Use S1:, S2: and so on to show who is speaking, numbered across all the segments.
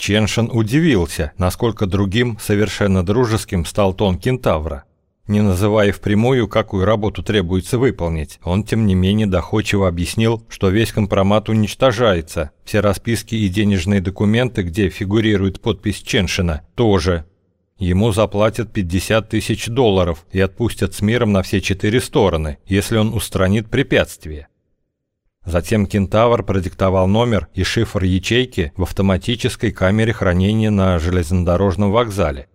S1: Ченшин удивился, насколько другим, совершенно дружеским стал тон кентавра. Не называя впрямую, какую работу требуется выполнить, он тем не менее доходчиво объяснил, что весь компромат уничтожается, все расписки и денежные документы, где фигурирует подпись Ченшина, тоже. Ему заплатят 50 тысяч долларов и отпустят с миром на все четыре стороны, если он устранит препятствие. Затем кентавр продиктовал номер и шифр ячейки в автоматической камере хранения на железнодорожном вокзале.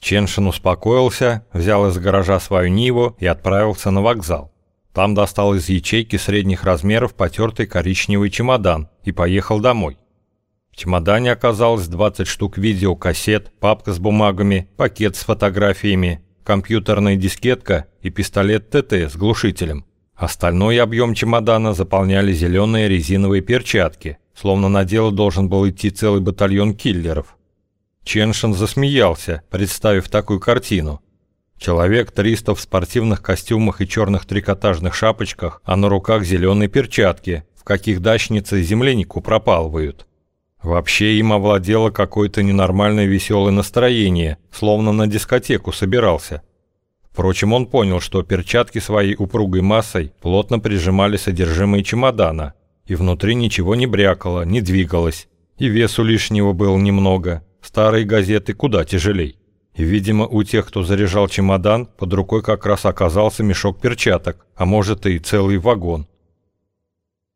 S1: Ченшин успокоился, взял из гаража свою Ниву и отправился на вокзал. Там достал из ячейки средних размеров потертый коричневый чемодан и поехал домой. В чемодане оказалось 20 штук видеокассет, папка с бумагами, пакет с фотографиями, компьютерная дискетка и пистолет ТТ с глушителем. Остальной объем чемодана заполняли зеленые резиновые перчатки, словно на дело должен был идти целый батальон киллеров. Ченшин засмеялся, представив такую картину. Человек 300 в спортивных костюмах и черных трикотажных шапочках, а на руках зеленые перчатки, в каких дачницы землянику пропалывают. Вообще им овладело какое-то ненормальное веселое настроение, словно на дискотеку собирался. Впрочем, он понял, что перчатки своей упругой массой плотно прижимали содержимое чемодана, и внутри ничего не брякало, не двигалось, и весу лишнего было немного. Старые газеты куда тяжелей. И, видимо, у тех, кто заряжал чемодан, под рукой как раз оказался мешок перчаток, а может и целый вагон.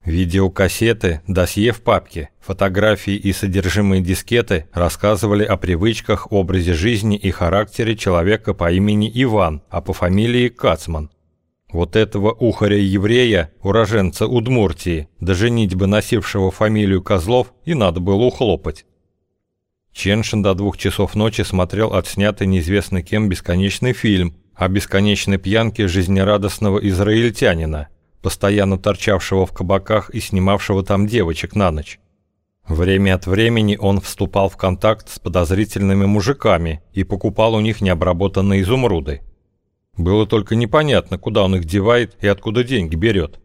S1: Видеокассеты, досье в папке, фотографии и содержимые дискеты рассказывали о привычках, образе жизни и характере человека по имени Иван, а по фамилии Кацман. Вот этого ухаря-еврея, уроженца Удмуртии, до женитьбы носившего фамилию Козлов, и надо было ухлопать. Ченшин до двух часов ночи смотрел отснятый неизвестно кем бесконечный фильм о бесконечной пьянке жизнерадостного израильтянина, постоянно торчавшего в кабаках и снимавшего там девочек на ночь. Время от времени он вступал в контакт с подозрительными мужиками и покупал у них необработанные изумруды. Было только непонятно, куда он их девает и откуда деньги берет.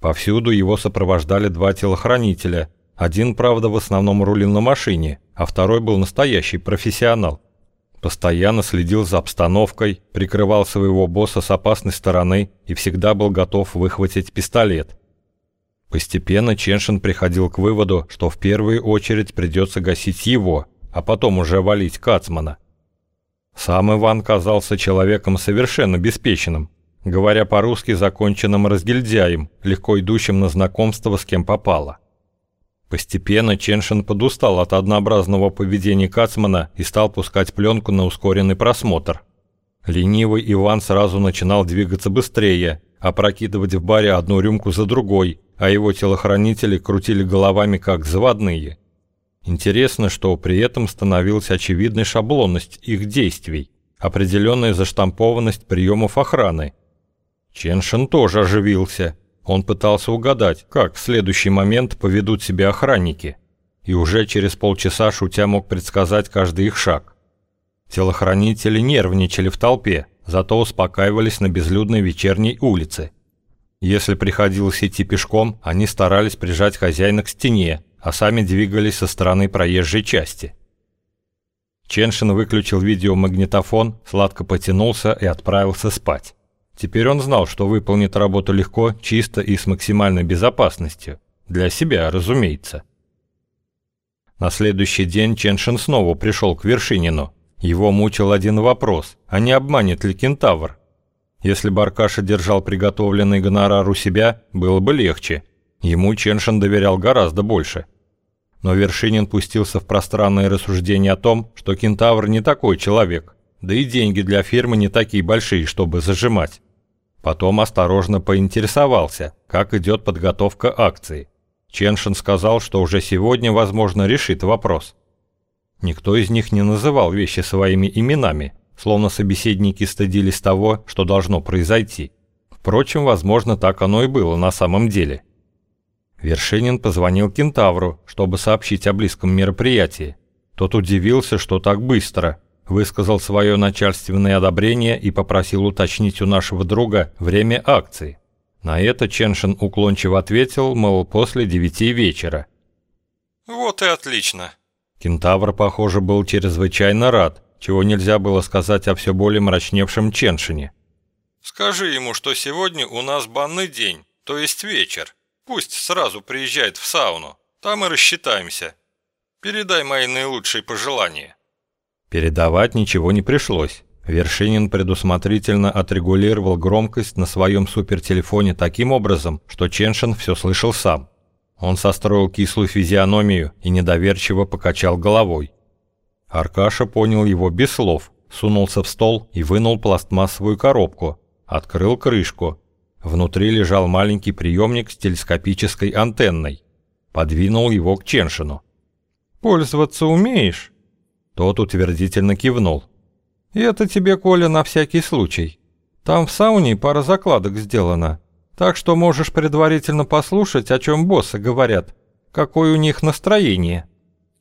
S1: Повсюду его сопровождали два телохранителя. Один, правда, в основном рулил на машине, а второй был настоящий профессионал. Постоянно следил за обстановкой, прикрывал своего босса с опасной стороны и всегда был готов выхватить пистолет. Постепенно Ченшин приходил к выводу, что в первую очередь придется гасить его, а потом уже валить Кацмана. Сам Иван казался человеком совершенно беспечным, говоря по-русски законченным разгильдяем, легко идущим на знакомство с кем попало. Постепенно Ченшин подустал от однообразного поведения Кацмана и стал пускать пленку на ускоренный просмотр. Ленивый Иван сразу начинал двигаться быстрее, опрокидывать в баре одну рюмку за другой, а его телохранители крутили головами как заводные. Интересно, что при этом становилась очевидной шаблонность их действий, определенная заштампованность приемов охраны. Ченшин тоже оживился – он пытался угадать, как в следующий момент поведут себя охранники, и уже через полчаса шутя мог предсказать каждый их шаг. Телохранители нервничали в толпе, зато успокаивались на безлюдной вечерней улице. Если приходилось идти пешком, они старались прижать хозяина к стене, а сами двигались со стороны проезжей части. Ченшин выключил видеомагнитофон, сладко потянулся и отправился спать. Теперь он знал, что выполнит работу легко, чисто и с максимальной безопасностью. Для себя, разумеется. На следующий день Ченшин снова пришел к Вершинину. Его мучил один вопрос, а не обманет ли кентавр? Если бы Аркаша держал приготовленный гонорар у себя, было бы легче. Ему Ченшин доверял гораздо больше. Но Вершинин пустился в пространное рассуждение о том, что кентавр не такой человек, да и деньги для фирмы не такие большие, чтобы зажимать. Потом осторожно поинтересовался, как идет подготовка акции. Ченшин сказал, что уже сегодня, возможно, решит вопрос. Никто из них не называл вещи своими именами, словно собеседники стыдились того, что должно произойти. Впрочем, возможно, так оно и было на самом деле. Вершинин позвонил Кентавру, чтобы сообщить о близком мероприятии. Тот удивился, что так быстро, высказал свое начальственное одобрение и попросил уточнить у нашего друга время акции. На это Ченшин уклончиво ответил, мол, после девяти вечера.
S2: «Вот и отлично».
S1: Кентавр, похоже, был чрезвычайно рад, чего нельзя было сказать о все более мрачневшем Ченшине.
S2: «Скажи ему, что сегодня у нас банный день, то есть вечер. Пусть сразу приезжает в сауну, там и рассчитаемся. Передай мои наилучшие пожелания».
S1: Передавать ничего не пришлось. Вершинин предусмотрительно отрегулировал громкость на своем супертелефоне таким образом, что Ченшин все слышал сам. Он состроил кислую физиономию и недоверчиво покачал головой. Аркаша понял его без слов, сунулся в стол и вынул пластмассовую коробку, открыл крышку. Внутри лежал маленький приемник с телескопической антенной. Подвинул его к Ченшину. «Пользоваться умеешь?» Тот утвердительно кивнул. «И это тебе, Коля, на всякий случай. Там в сауне пара закладок сделана. Так что можешь предварительно послушать, о чем боссы говорят, какое у них настроение.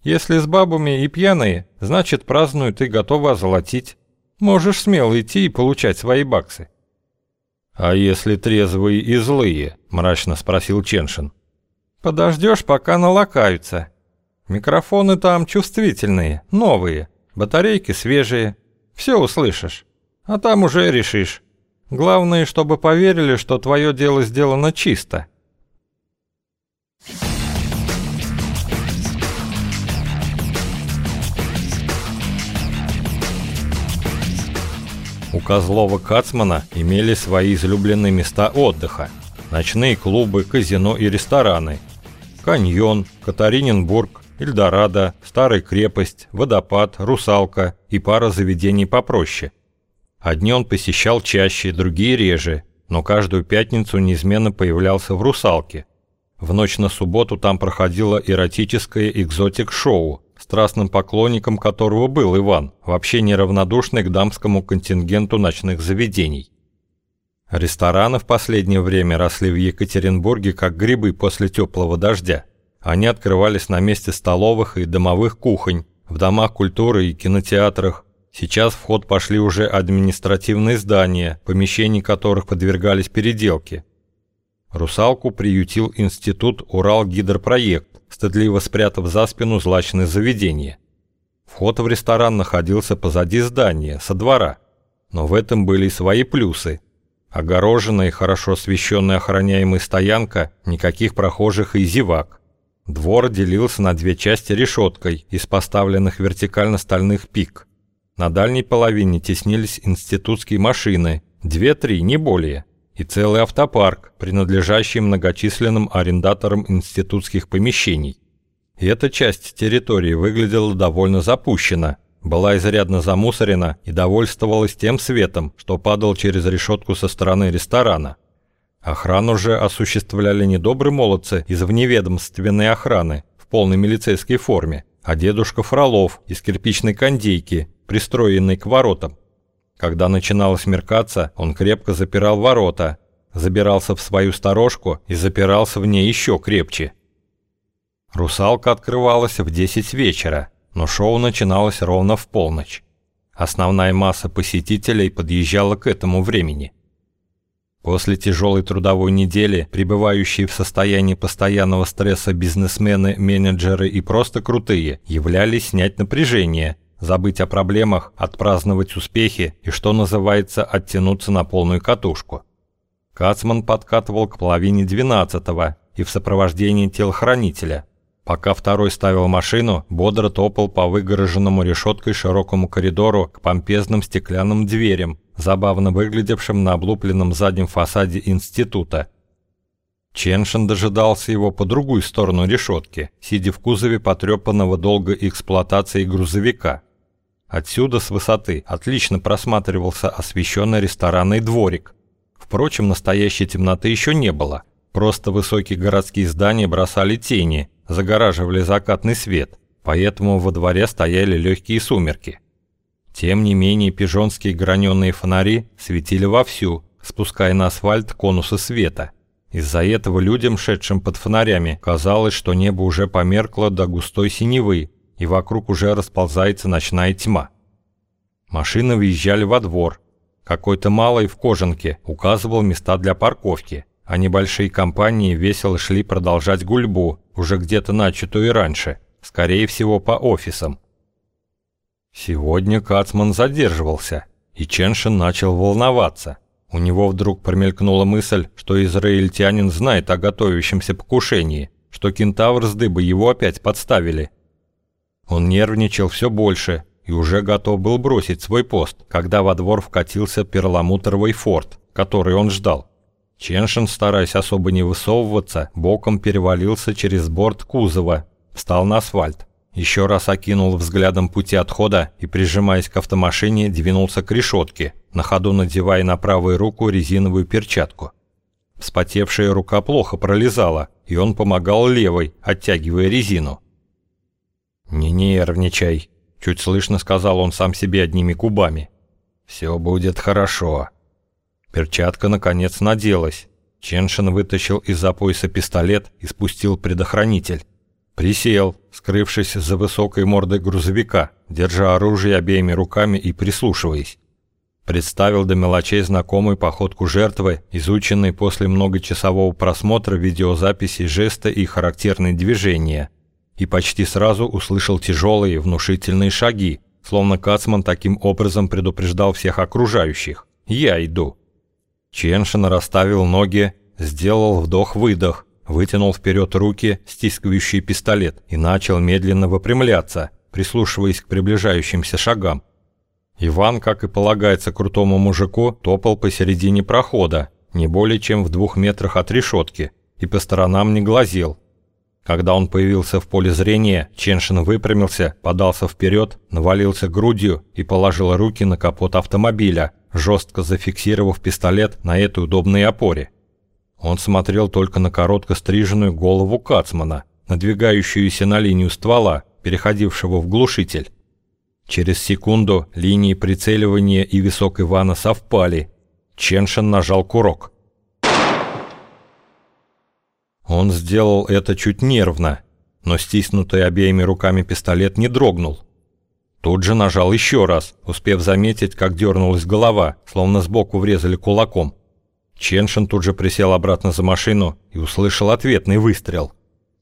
S1: Если с бабами и пьяные, значит празднуют и готовы озолотить. Можешь смело идти и получать свои баксы. «А если трезвые и злые?» – мрачно спросил Ченшин.
S2: «Подождешь, пока налакаются. Микрофоны там чувствительные, новые, батарейки свежие. Все услышишь. А там уже решишь, Главное, чтобы поверили, что твое дело сделано чисто.
S1: У Козлова Кацмана имели свои излюбленные места отдыха. Ночные клубы, казино и рестораны. Каньон, Катариненбург, Эльдорадо, Старая крепость, Водопад, Русалка и пара заведений попроще – Одни он посещал чаще, другие реже, но каждую пятницу неизменно появлялся в «Русалке». В ночь на субботу там проходило эротическое экзотик-шоу, страстным поклонником которого был Иван, вообще неравнодушный к дамскому контингенту ночных заведений. Рестораны в последнее время росли в Екатеринбурге как грибы после теплого дождя. Они открывались на месте столовых и домовых кухонь, в домах культуры и кинотеатрах, Сейчас в ход пошли уже административные здания, помещения которых подвергались переделке. Русалку приютил институт «Урал-гидропроект», стыдливо спрятав за спину злачное заведение. Вход в ресторан находился позади здания, со двора. Но в этом были и свои плюсы. Огороженная и хорошо освещенная охраняемая стоянка, никаких прохожих и зевак. Двор делился на две части решеткой из поставленных вертикально стальных пик – на дальней половине теснились институтские машины, две-три, не более, и целый автопарк, принадлежащий многочисленным арендаторам институтских помещений. И эта часть территории выглядела довольно запущена, была изрядно замусорена и довольствовалась тем светом, что падал через решетку со стороны ресторана. Охрану же осуществляли не добрые молодцы из вневедомственной охраны в полной милицейской форме, а дедушка Фролов из кирпичной кондейки, пристроенной к воротам. Когда начинало смеркаться, он крепко запирал ворота, забирался в свою сторожку и запирался в ней еще крепче. Русалка открывалась в 10 вечера, но шоу начиналось ровно в полночь. Основная масса посетителей подъезжала к этому времени – После тяжелой трудовой недели, пребывающие в состоянии постоянного стресса бизнесмены, менеджеры и просто крутые, являлись снять напряжение, забыть о проблемах, отпраздновать успехи и, что называется, оттянуться на полную катушку. Кацман подкатывал к половине двенадцатого и в сопровождении телохранителя. Пока второй ставил машину, бодро топал по выгороженному решеткой широкому коридору к помпезным стеклянным дверям, забавно выглядевшим на облупленном заднем фасаде института. Ченшин дожидался его по другую сторону решетки, сидя в кузове потрепанного долгой эксплуатацией грузовика. Отсюда, с высоты, отлично просматривался освещенный ресторанный дворик. Впрочем, настоящей темноты еще не было. Просто высокие городские здания бросали тени, загораживали закатный свет, поэтому во дворе стояли легкие сумерки. Тем не менее, пижонские граненые фонари светили вовсю, спуская на асфальт конусы света. Из-за этого людям, шедшим под фонарями, казалось, что небо уже померкло до густой синевы, и вокруг уже расползается ночная тьма. Машины въезжали во двор. Какой-то малый в кожанке указывал места для парковки, а небольшие компании весело шли продолжать гульбу, уже где-то начатую раньше, скорее всего, по офисам. Сегодня Кацман задерживался, и Ченшин начал волноваться. У него вдруг промелькнула мысль, что израильтянин знает о готовящемся покушении, что кентавр с дыбы его опять подставили. Он нервничал все больше и уже готов был бросить свой пост, когда во двор вкатился перламутровый форт, который он ждал. Ченшин, стараясь особо не высовываться, боком перевалился через борт кузова, встал на асфальт. Еще раз окинул взглядом пути отхода и, прижимаясь к автомашине, двинулся к решетке, на ходу надевая на правую руку резиновую перчатку. Вспотевшая рука плохо пролезала, и он помогал левой, оттягивая резину. «Не нервничай», – чуть слышно сказал он сам себе одними губами. «Все будет хорошо». Перчатка, наконец, наделась. Ченшин вытащил из-за пояса пистолет и спустил предохранитель. Присел, скрывшись за высокой мордой грузовика, держа оружие обеими руками и прислушиваясь. Представил до мелочей знакомую походку жертвы, изученной после многочасового просмотра видеозаписи жеста и характерные движения, и почти сразу услышал тяжелые внушительные шаги, словно Кацман таким образом предупреждал всех окружающих «Я иду». Ченшин расставил ноги, сделал вдох-выдох, вытянул вперед руки, стискивающие пистолет, и начал медленно выпрямляться, прислушиваясь к приближающимся шагам. Иван, как и полагается крутому мужику, топал посередине прохода, не более чем в двух метрах от решетки, и по сторонам не глазел. Когда он появился в поле зрения, Ченшин выпрямился, подался вперед, навалился грудью и положил руки на капот автомобиля, жестко зафиксировав пистолет на этой удобной опоре. Он смотрел только на коротко стриженную голову Кацмана, надвигающуюся на линию ствола, переходившего в глушитель. Через секунду линии прицеливания и висок Ивана совпали. Ченшин нажал курок. Он сделал это чуть нервно, но стиснутый обеими руками пистолет не дрогнул. Тут же нажал еще раз, успев заметить, как дернулась голова, словно сбоку врезали кулаком. Ченшин тут же присел обратно за машину и услышал ответный выстрел.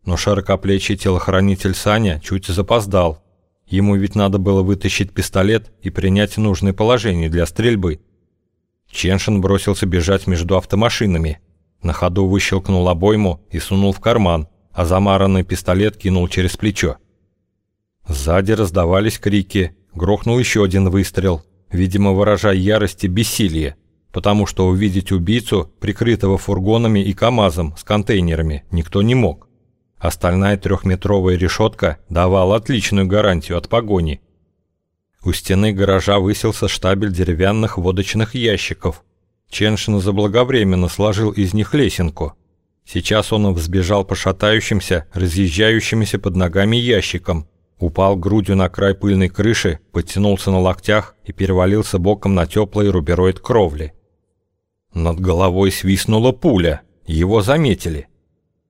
S1: Но широкоплечий телохранитель Саня чуть запоздал. Ему ведь надо было вытащить пистолет и принять нужное положение для стрельбы. Ченшин бросился бежать между автомашинами. На ходу выщелкнул обойму и сунул в карман, а замаранный пистолет кинул через плечо. Сзади раздавались крики, грохнул еще один выстрел, видимо, выражая ярость и бессилие потому что увидеть убийцу, прикрытого фургонами и КАМАЗом с контейнерами, никто не мог. Остальная трехметровая решетка давала отличную гарантию от погони. У стены гаража высился штабель деревянных водочных ящиков. Ченшин заблаговременно сложил из них лесенку. Сейчас он взбежал по шатающимся, разъезжающимися под ногами ящикам, упал грудью на край пыльной крыши, подтянулся на локтях и перевалился боком на теплый рубероид кровли. Над головой свистнула пуля. Его заметили.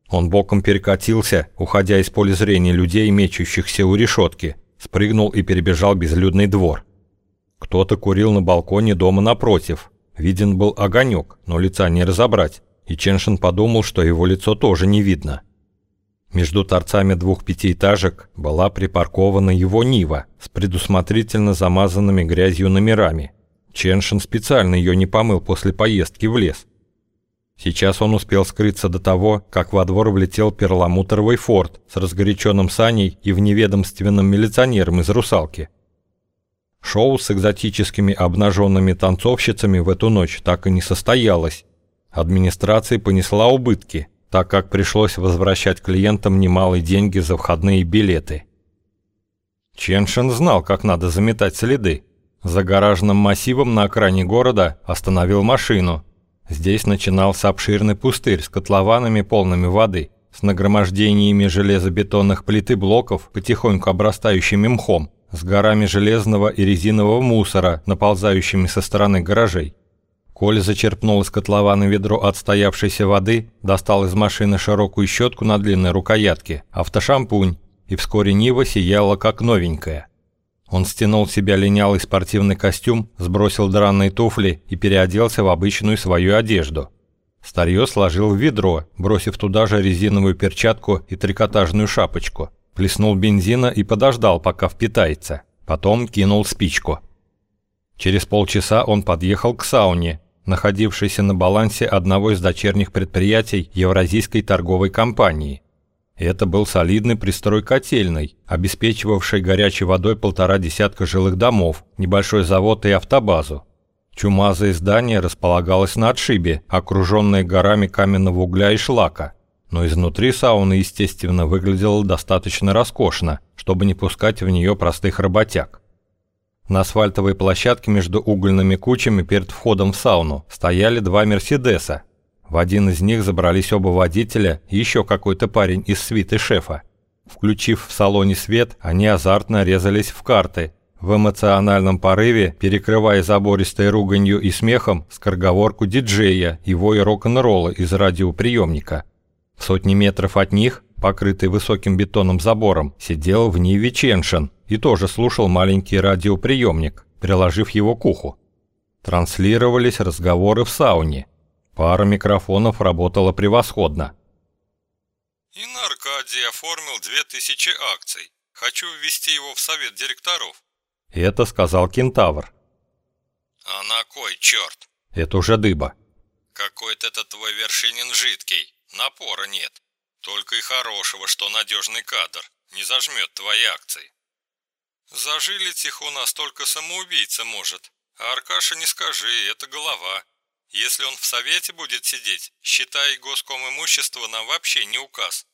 S1: Он боком перекатился, уходя из поля зрения людей, мечущихся у решетки, спрыгнул и перебежал безлюдный двор. Кто-то курил на балконе дома напротив. Виден был огонек, но лица не разобрать, и Ченшин подумал, что его лицо тоже не видно. Между торцами двух пятиэтажек была припаркована его Нива с предусмотрительно замазанными грязью номерами – Ченшин специально ее не помыл после поездки в лес. Сейчас он успел скрыться до того, как во двор влетел перламутровый форт с разгоряченным саней и вневедомственным милиционером из «Русалки». Шоу с экзотическими обнаженными танцовщицами в эту ночь так и не состоялось. Администрация понесла убытки, так как пришлось возвращать клиентам немалые деньги за входные билеты. Ченшин знал, как надо заметать следы. За гаражным массивом на окраине города остановил машину. Здесь начинался обширный пустырь с котлованами полными воды, с нагромождениями железобетонных плит и блоков, потихоньку обрастающими мхом, с горами железного и резинового мусора, наползающими со стороны гаражей. Коля зачерпнул из котлована ведро отстоявшейся воды, достал из машины широкую щетку на длинной рукоятке, автошампунь, и вскоре Нива сияла как новенькая. Он стянул с себя линялый спортивный костюм, сбросил дранные туфли и переоделся в обычную свою одежду. Старье сложил в ведро, бросив туда же резиновую перчатку и трикотажную шапочку. плеснул бензина и подождал, пока впитается. Потом кинул спичку. Через полчаса он подъехал к сауне, находившейся на балансе одного из дочерних предприятий Евразийской торговой компании. Это был солидный пристрой котельной, обеспечивавший горячей водой полтора десятка жилых домов, небольшой завод и автобазу. Чумазое здание располагалось на отшибе, окруженное горами каменного угля и шлака. Но изнутри сауна, естественно, выглядела достаточно роскошно, чтобы не пускать в нее простых работяг. На асфальтовой площадке между угольными кучами перед входом в сауну стояли два «Мерседеса». В один из них забрались оба водителя и еще какой-то парень из свиты шефа. Включив в салоне свет, они азартно резались в карты, в эмоциональном порыве, перекрывая забористой руганью и смехом скороговорку диджея и вой рок-н-ролла из радиоприемника. В сотни метров от них, покрытый высоким бетонным забором, сидел в Ниве Ченшин и тоже слушал маленький радиоприемник, приложив его к уху. Транслировались разговоры в сауне. Пара микрофонов работала превосходно.
S2: «Инна Аркадий оформил две тысячи акций. Хочу ввести его в совет директоров.
S1: Это сказал кентавр.
S2: А на кой черт?
S1: Это уже дыба.
S2: Какой-то это твой вершинин жидкий. Напора нет. Только и хорошего, что надежный кадр. Не зажмет твои акции. Зажилить их у нас только самоубийца может. А Аркаша не скажи, это голова. Если он в совете будет сидеть, считай госком имущество нам вообще не указ.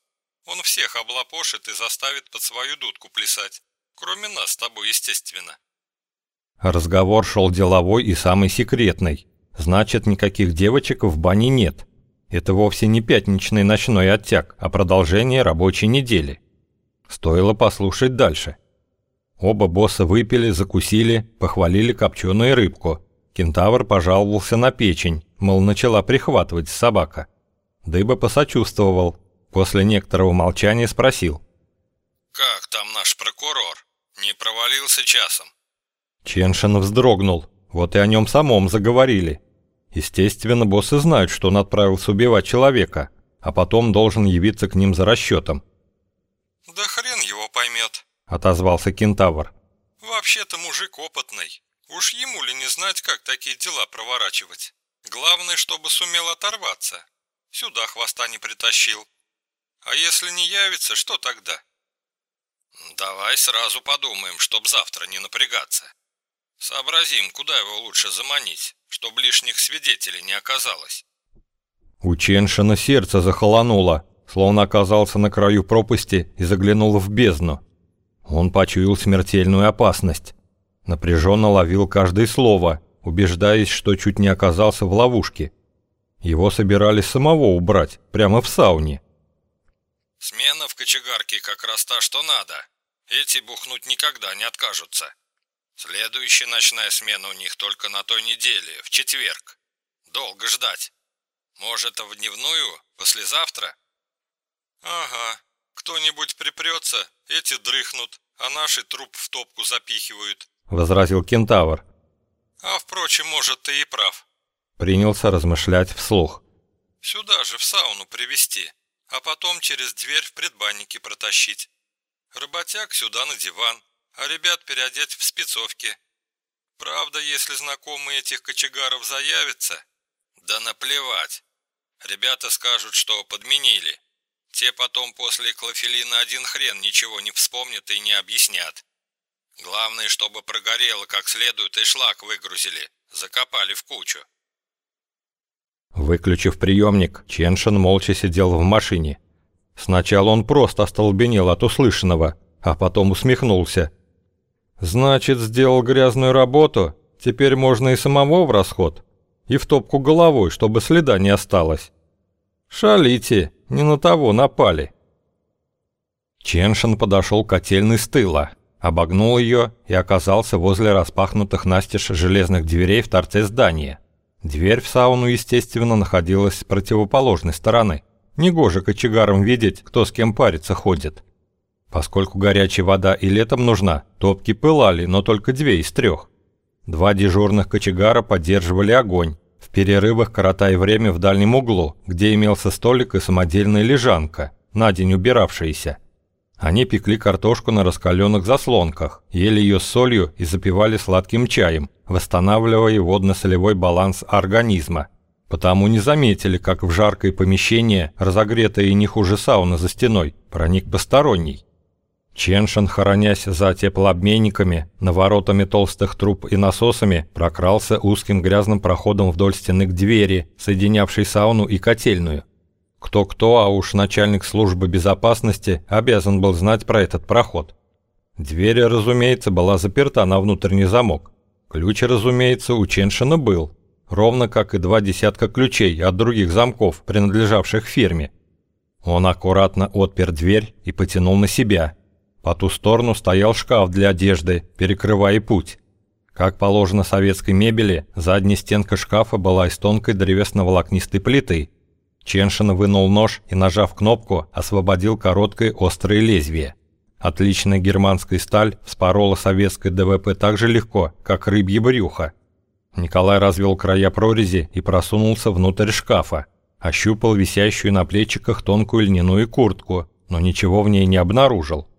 S2: Он всех облапошит и заставит под свою дудку плясать. Кроме нас с тобой, естественно.
S1: Разговор шел деловой и самый секретный. Значит, никаких девочек в бане нет. Это вовсе не пятничный ночной оттяг, а продолжение рабочей недели. Стоило послушать дальше. Оба босса выпили, закусили, похвалили копченую рыбку. Кентавр пожаловался на печень, мол, начала прихватывать собака. Дыба посочувствовал. После некоторого молчания спросил.
S2: «Как там наш прокурор?» Не провалился часом.
S1: Ченшин вздрогнул. Вот и о нем самом заговорили. Естественно, боссы знают, что он отправился убивать человека, а потом должен явиться к ним за расчетом.
S2: «Да хрен его поймет», —
S1: отозвался кентавр.
S2: «Вообще-то мужик опытный. Уж ему ли не знать, как такие дела проворачивать? Главное, чтобы сумел оторваться. Сюда хвоста не притащил. А если не явится, что тогда?» Давай сразу подумаем, чтоб завтра не напрягаться. Сообразим, куда его лучше заманить, чтобы лишних свидетелей не оказалось.
S1: У Ченшина сердце захолонуло, словно оказался на краю пропасти и заглянул в бездну. Он почуял смертельную опасность. Напряженно ловил каждое слово, убеждаясь, что чуть не оказался в ловушке. Его собирались самого убрать, прямо в сауне.
S2: Смена в кочегарке как раз та, что надо. Эти бухнуть никогда не откажутся. Следующая ночная смена у них только на той неделе, в четверг. Долго ждать. Может, в дневную, послезавтра? Ага. Кто-нибудь припрется, эти дрыхнут, а наши труп в топку запихивают.
S1: Возразил кентавр.
S2: А впрочем, может, ты и прав.
S1: Принялся размышлять вслух.
S2: Сюда же, в сауну привести а потом через дверь в предбаннике протащить. Работяг сюда на диван, а ребят переодеть в спецовки. Правда, если знакомые этих кочегаров заявятся, да наплевать. Ребята скажут, что подменили. Те потом после клофелина один хрен ничего не вспомнят и не объяснят. Главное, чтобы прогорело как следует и шлак выгрузили, закопали в кучу.
S1: Выключив приемник, Ченшин молча сидел в машине. Сначала он просто остолбенел от услышанного, а потом усмехнулся. «Значит, сделал грязную работу? Теперь можно и самого в расход? И в топку головой, чтобы следа не осталось? Шалите, не на того напали». Ченшин подошел к котельной с тыла, обогнул ее и оказался возле распахнутых настежь железных дверей в торце здания. Дверь в сауну, естественно, находилась с противоположной стороны. Негоже кочегарам видеть, кто с кем париться ходит. Поскольку горячая вода и летом нужна, топки пылали, но только две из трех. Два дежурных кочегара поддерживали огонь, в перерывах коротая время в дальнем углу, где имелся столик и самодельная лежанка, на день убиравшаяся. Они пекли картошку на раскаленных заслонках, ели ее с солью и запивали сладким чаем, восстанавливая водно-солевой баланс организма. Потому не заметили, как в жаркое помещение, разогретое не хуже сауны за стеной, проник посторонний. Ченшин, хоронясь за теплообменниками, наворотами толстых труб и насосами, прокрался узким грязным проходом вдоль стены к двери, соединявшей сауну и котельную. Кто-кто, а уж начальник службы безопасности обязан был знать про этот проход. Дверь, разумеется, была заперта на внутренний замок. Ключ, разумеется, у Ченшина был, ровно как и два десятка ключей от других замков, принадлежавших фирме. Он аккуратно отпер дверь и потянул на себя. По ту сторону стоял шкаф для одежды, перекрывая путь. Как положено советской мебели, задняя стенка шкафа была из тонкой древесно-волокнистой плиты – Ченшин вынул нож и, нажав кнопку, освободил короткое острое лезвие. Отличная германская сталь вспорола советское ДВП так же легко, как рыбье брюхо. Николай развел края прорези и просунулся внутрь шкафа. Ощупал висящую на плечиках тонкую льняную куртку, но ничего в ней не обнаружил.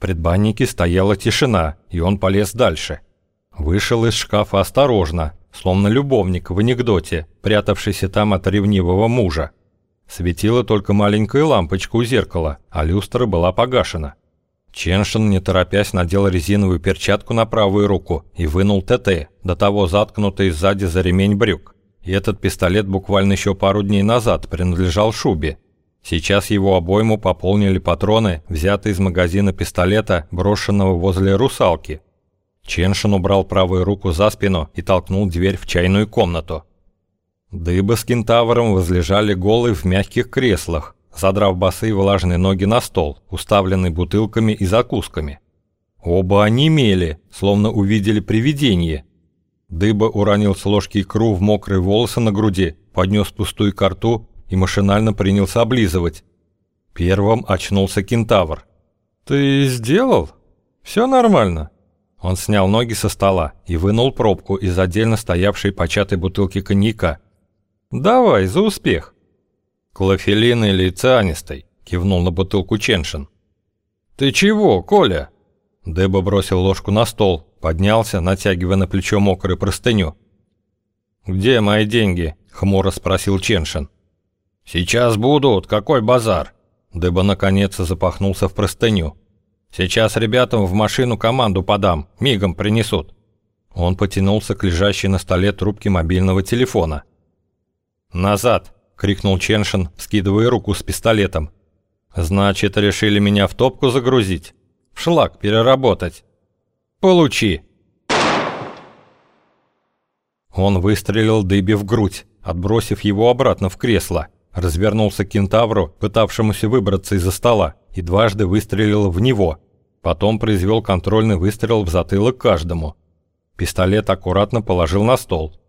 S1: Предбаннике стояла тишина, и он полез дальше. Вышел из шкафа осторожно, словно любовник в анекдоте, прятавшийся там от ревнивого мужа. Светила только маленькая лампочка у зеркала, а люстра была погашена. Ченшин, не торопясь, надел резиновую перчатку на правую руку и вынул ТТ, до того заткнутый сзади за ремень брюк. И этот пистолет буквально еще пару дней назад принадлежал Шубе. Сейчас его обойму пополнили патроны, взятые из магазина пистолета, брошенного возле русалки, Ченшин убрал правую руку за спину и толкнул дверь в чайную комнату. Дыба с кентавром возлежали голые в мягких креслах, задрав босые влажные ноги на стол, уставленный бутылками и закусками. Оба онемели, словно увидели привидение. Дыба уронил с ложки икру в мокрые волосы на груди, поднес пустую карту и машинально принялся облизывать. Первым очнулся кентавр. «Ты сделал? Все нормально?» Он снял ноги со стола и вынул пробку из отдельно стоявшей початой бутылки коньяка. «Давай, за успех!» «Клофелин или цианистой?» – кивнул на бутылку Ченшин. «Ты чего, Коля?» Деба бросил ложку на стол, поднялся, натягивая на плечо мокрую простыню. «Где мои деньги?» – хмуро спросил Ченшин. «Сейчас будут, какой базар?» Деба наконец запахнулся в простыню. Сейчас ребятам в машину команду подам, мигом принесут». Он потянулся к лежащей на столе трубке мобильного телефона. «Назад!» — крикнул Ченшин, скидывая руку с пистолетом. «Значит, решили меня в топку загрузить? В шлак переработать? Получи!» Он выстрелил Дыби в грудь, отбросив его обратно в кресло. Развернулся к кентавру, пытавшемуся выбраться из-за стола и дважды выстрелил в него. Потом произвел контрольный выстрел в затылок каждому. Пистолет аккуратно положил на стол.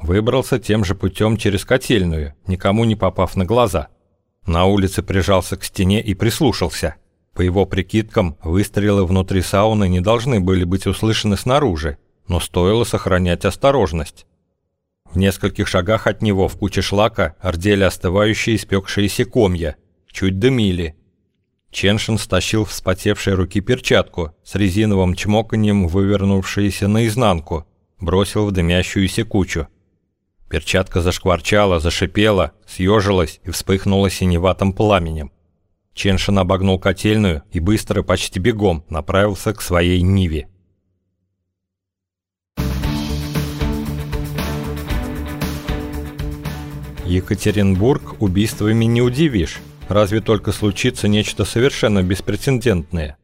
S1: Выбрался тем же путем через котельную, никому не попав на глаза. На улице прижался к стене и прислушался. По его прикидкам, выстрелы внутри сауны не должны были быть услышаны снаружи, но стоило сохранять осторожность. В нескольких шагах от него в куче шлака ордели остывающие испекшиеся комья, чуть дымили. Ченшин стащил вспотевшей руки перчатку с резиновым чмоканьем, вывернувшейся наизнанку, бросил в дымящуюся кучу. Перчатка зашкварчала, зашипела, съежилась и вспыхнула синеватым пламенем. Ченшин обогнул котельную и быстро, почти бегом, направился к своей Ниве. Екатеринбург убийствами не удивишь. Разве только случится нечто совершенно беспрецедентное.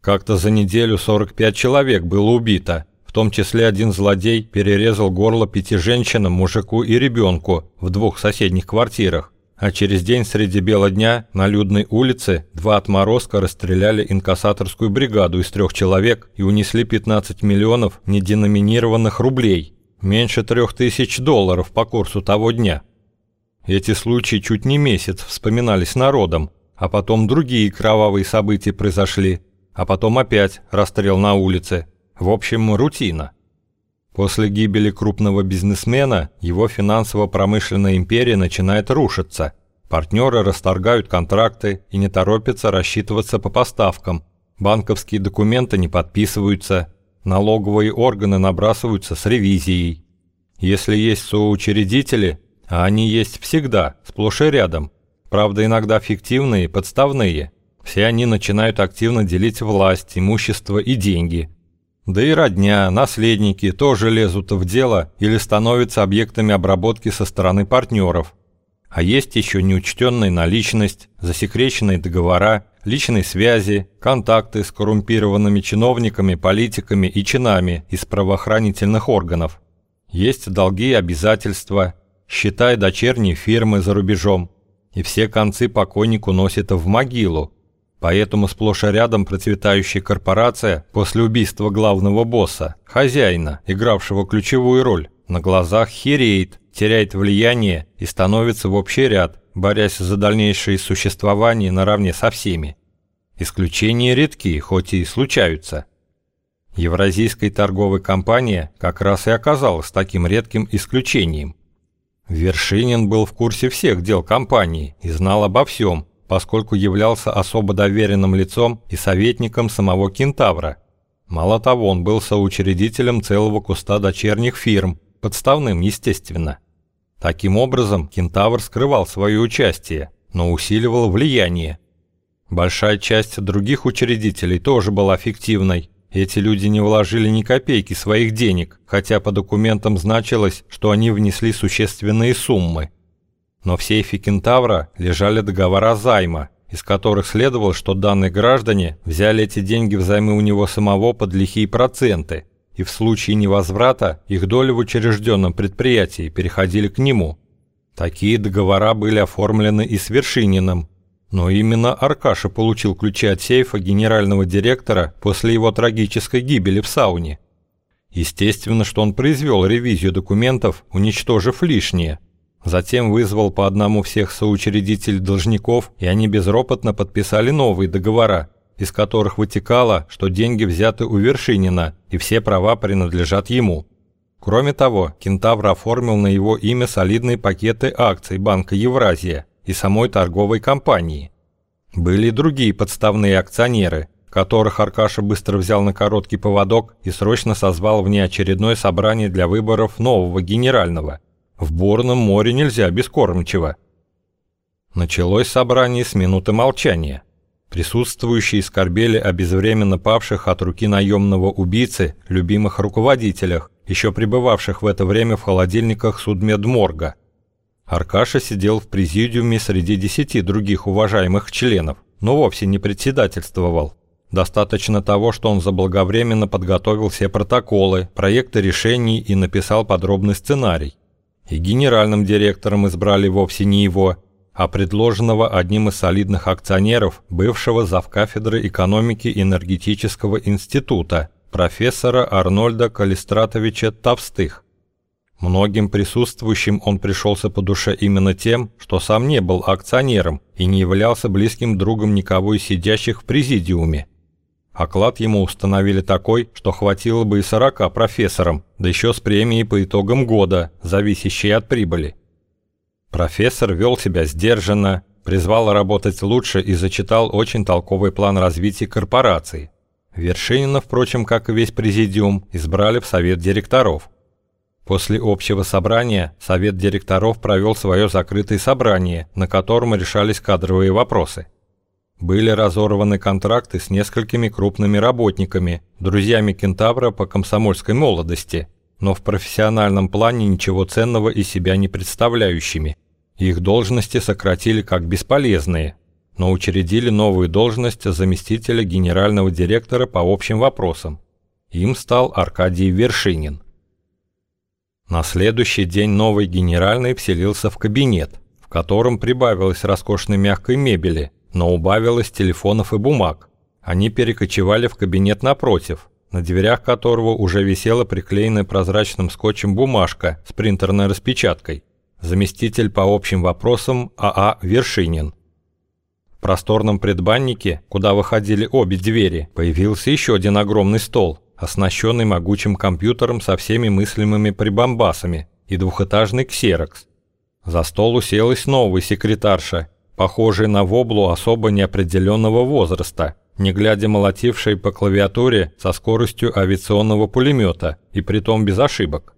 S1: Как-то за неделю 45 человек было убито, в том числе один злодей перерезал горло пяти женщинам, мужику и ребенку в двух соседних квартирах. А через день среди бела дня на людной улице два отморозка расстреляли инкассаторскую бригаду из трех человек и унесли 15 миллионов неденоминированных рублей, меньше трех тысяч долларов по курсу того дня. Эти случаи чуть не месяц вспоминались народом, а потом другие кровавые события произошли, а потом опять расстрел на улице. В общем, рутина. После гибели крупного бизнесмена его финансово-промышленная империя начинает рушиться. Партнеры расторгают контракты и не торопятся рассчитываться по поставкам. Банковские документы не подписываются. Налоговые органы набрасываются с ревизией. Если есть соучредители, а они есть всегда, сплошь и рядом, правда иногда фиктивные, подставные, все они начинают активно делить власть, имущество и деньги. Да и родня, наследники тоже лезут в дело или становятся объектами обработки со стороны партнеров – а есть еще неучтенная наличность, засекреченные договора, личные связи, контакты с коррумпированными чиновниками, политиками и чинами из правоохранительных органов. Есть долги и обязательства, считай дочерние фирмы за рубежом. И все концы покойнику носят в могилу. Поэтому сплошь и рядом процветающая корпорация после убийства главного босса, хозяина, игравшего ключевую роль, на глазах хереет, теряет влияние и становится в общий ряд, борясь за дальнейшее существование наравне со всеми. Исключения редки, хоть и случаются. Евразийская торговая компания как раз и оказалась таким редким исключением. Вершинин был в курсе всех дел компании и знал обо всем, поскольку являлся особо доверенным лицом и советником самого Кентавра. Мало того, он был соучредителем целого куста дочерних фирм, подставным, естественно. Таким образом, кентавр скрывал свое участие, но усиливал влияние. Большая часть других учредителей тоже была фиктивной. Эти люди не вложили ни копейки своих денег, хотя по документам значилось, что они внесли существенные суммы. Но в сейфе кентавра лежали договора займа, из которых следовало, что данные граждане взяли эти деньги взаймы у него самого под лихие проценты – и в случае невозврата их доли в учрежденном предприятии переходили к нему. Такие договора были оформлены и с Вершининым, но именно Аркаша получил ключи от сейфа генерального директора после его трагической гибели в сауне. Естественно, что он произвел ревизию документов, уничтожив лишнее. Затем вызвал по одному всех соучредителей должников, и они безропотно подписали новые договора, из которых вытекало, что деньги взяты у Вершинина и все права принадлежат ему. Кроме того, Кентавр оформил на его имя солидные пакеты акций Банка Евразия и самой торговой компании. Были другие подставные акционеры, которых Аркаша быстро взял на короткий поводок и срочно созвал внеочередное собрание для выборов нового генерального. В Бурном море нельзя без кормчего. Началось собрание с минуты молчания – Присутствующие скорбели о безвременно павших от руки наемного убийцы, любимых руководителях, еще пребывавших в это время в холодильниках судмедморга. Аркаша сидел в президиуме среди десяти других уважаемых членов, но вовсе не председательствовал. Достаточно того, что он заблаговременно подготовил все протоколы, проекты решений и написал подробный сценарий. И генеральным директором избрали вовсе не его, а предложенного одним из солидных акционеров, бывшего завкафедры экономики энергетического института, профессора Арнольда Калистратовича Тавстых. Многим присутствующим он пришелся по душе именно тем, что сам не был акционером и не являлся близким другом никого из сидящих в президиуме. Оклад ему установили такой, что хватило бы и 40 профессорам, да еще с премией по итогам года, зависящей от прибыли. Профессор вел себя сдержанно, призвал работать лучше и зачитал очень толковый план развития корпорации. Вершинина, впрочем, как и весь президиум, избрали в совет директоров. После общего собрания совет директоров провел свое закрытое собрание, на котором решались кадровые вопросы. Были разорваны контракты с несколькими крупными работниками, друзьями Кентавра по комсомольской молодости, но в профессиональном плане ничего ценного из себя не представляющими. Их должности сократили как бесполезные, но учредили новую должность заместителя генерального директора по общим вопросам. Им стал Аркадий Вершинин. На следующий день новый генеральный вселился в кабинет, в котором прибавилось роскошной мягкой мебели, но убавилось телефонов и бумаг. Они перекочевали в кабинет напротив, на дверях которого уже висела приклеенная прозрачным скотчем бумажка с принтерной распечаткой заместитель по общим вопросам АА а Вершинин. В просторном предбаннике, куда выходили обе двери, появился еще один огромный стол, оснащенный могучим компьютером со всеми мыслимыми прибамбасами и двухэтажный ксерокс. За стол уселась новая секретарша, похожая на воблу особо неопределенного возраста, не глядя молотившая по клавиатуре со скоростью авиационного пулемета и притом без ошибок.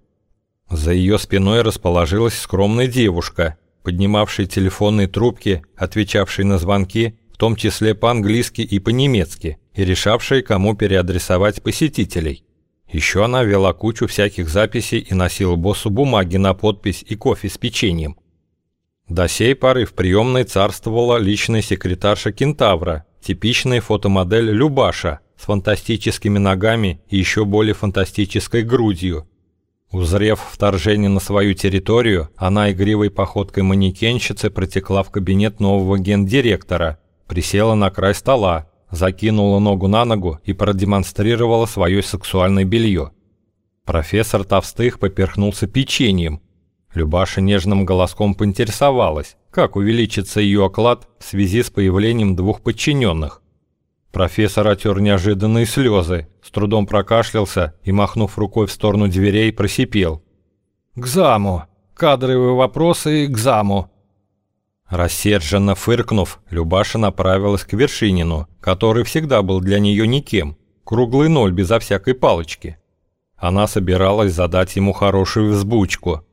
S1: За ее спиной расположилась скромная девушка, поднимавшая телефонные трубки, отвечавшая на звонки, том числе по-английски и по-немецки, и решавшая, кому переадресовать посетителей. Еще она вела кучу всяких записей и носила боссу бумаги на подпись и кофе с печеньем. До сей поры в приемной царствовала личная секретарша Кентавра, типичная фотомодель Любаша с фантастическими ногами и еще более фантастической грудью. Узрев вторжение на свою территорию, она игривой походкой манекенщицы протекла в кабинет нового гендиректора, присела на край стола, закинула ногу на ногу и продемонстрировала свое сексуальное белье. Профессор Товстых поперхнулся печеньем, Любаша нежным голоском поинтересовалась, как увеличится ее оклад в связи с появлением двух подчиненных. Профессор отер неожиданные слезы, с трудом прокашлялся и, махнув рукой в сторону дверей, просипел. «К заму! Кадровые вопросы к заму!» Рассерженно фыркнув, Любаша направилась к Вершинину, который всегда был для нее никем, круглый ноль безо всякой палочки. Она собиралась задать ему хорошую взбучку,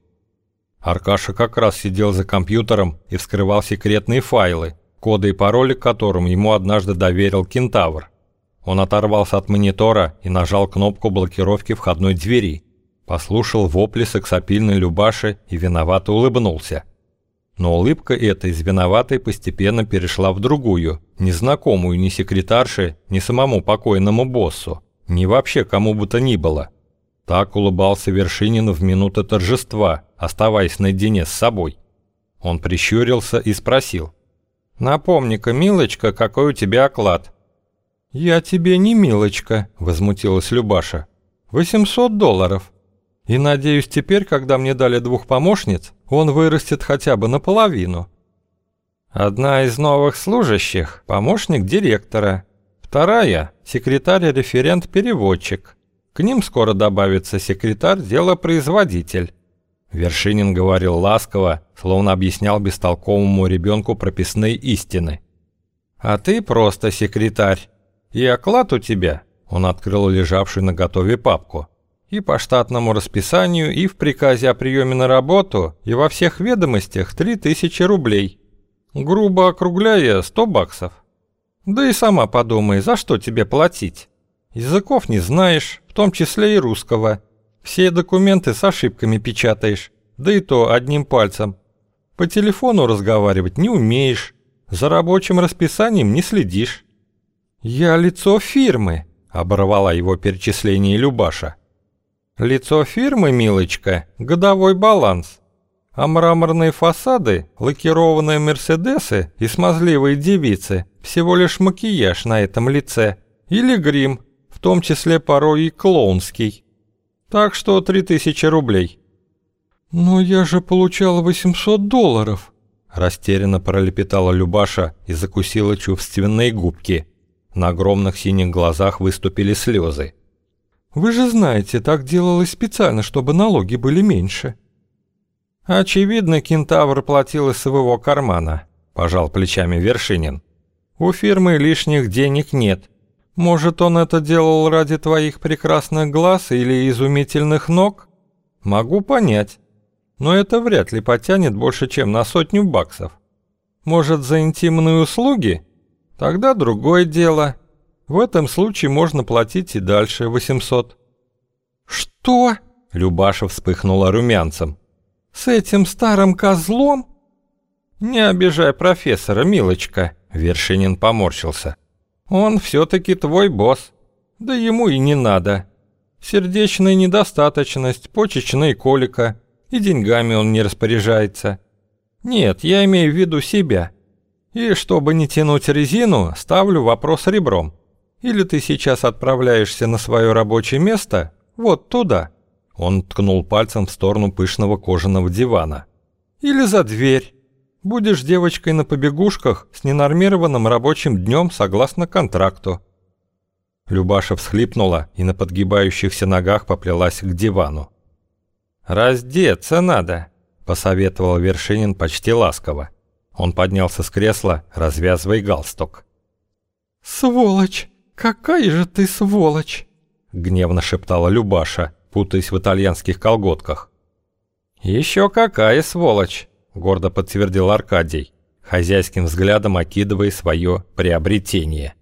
S1: Аркаша как раз сидел за компьютером и вскрывал секретные файлы, коды и пароли к которым ему однажды доверил Кентавр. Он оторвался от монитора и нажал кнопку блокировки входной двери. Послушал вопли сексапильной Любаши и виновато улыбнулся. Но улыбка эта из виноватой постепенно перешла в другую, незнакомую ни секретарше, ни самому покойному боссу, ни вообще кому бы то ни было – так улыбался Вершинин в минуты торжества, оставаясь наедине с собой. Он прищурился и спросил. «Напомни-ка, милочка, какой у тебя оклад?» «Я тебе не милочка», — возмутилась Любаша. «800 долларов. И надеюсь, теперь, когда мне дали двух помощниц, он вырастет хотя бы наполовину». «Одна из новых служащих — помощник директора. Вторая — секретарь-референт-переводчик. К ним скоро добавится секретарь-делопроизводитель». Вершинин говорил ласково, словно объяснял бестолковому ребенку прописные истины. «А ты просто секретарь. И оклад у тебя...» Он открыл лежавшую на готове папку. «И по штатному расписанию, и в приказе о приеме на работу, и во всех ведомостях три тысячи рублей. Грубо округляя, сто баксов. Да и сама подумай, за что тебе платить?» Языков не знаешь, в том числе и русского. Все документы с ошибками печатаешь, да и то одним пальцем. По телефону разговаривать не умеешь, за рабочим расписанием не следишь. «Я лицо фирмы», — оборвала его перечисление Любаша. «Лицо фирмы, милочка, годовой баланс. А мраморные фасады, лакированные мерседесы и смазливые девицы — всего лишь макияж на этом лице. Или грим, том числе порой и клоунский. Так что 3000 рублей». «Но я же получала 800 долларов», – растерянно пролепетала Любаша и закусила чувственные губки. На огромных синих глазах выступили слезы. «Вы же знаете, так делалось специально, чтобы налоги были меньше». «Очевидно, кентавр платил из своего кармана», – пожал плечами Вершинин. «У фирмы лишних денег нет, может, он это делал ради твоих прекрасных глаз или изумительных ног? Могу понять. Но это вряд ли потянет больше, чем на сотню баксов. Может, за интимные услуги? Тогда другое дело. В этом случае можно платить и дальше 800. Что? Любаша вспыхнула румянцем. С этим старым козлом? Не обижай профессора, милочка, Вершинин поморщился. Он все-таки твой босс. Да ему и не надо. Сердечная недостаточность, почечная колика. И деньгами он не распоряжается. Нет, я имею в виду себя. И чтобы не тянуть резину, ставлю вопрос ребром. Или ты сейчас отправляешься на свое рабочее место, вот туда. Он ткнул пальцем в сторону пышного кожаного дивана. Или за дверь. Будешь девочкой на побегушках с ненормированным рабочим днем согласно контракту». Любаша всхлипнула и на подгибающихся ногах поплелась к дивану. «Раздеться надо. — посоветовал Вершинин почти ласково. Он поднялся с кресла, развязывая галстук.
S2: «Сволочь! Какая же ты сволочь!»
S1: — гневно шептала Любаша, путаясь в итальянских колготках. «Еще какая сволочь!» — гордо подтвердил Аркадий, хозяйским взглядом окидывая свое приобретение —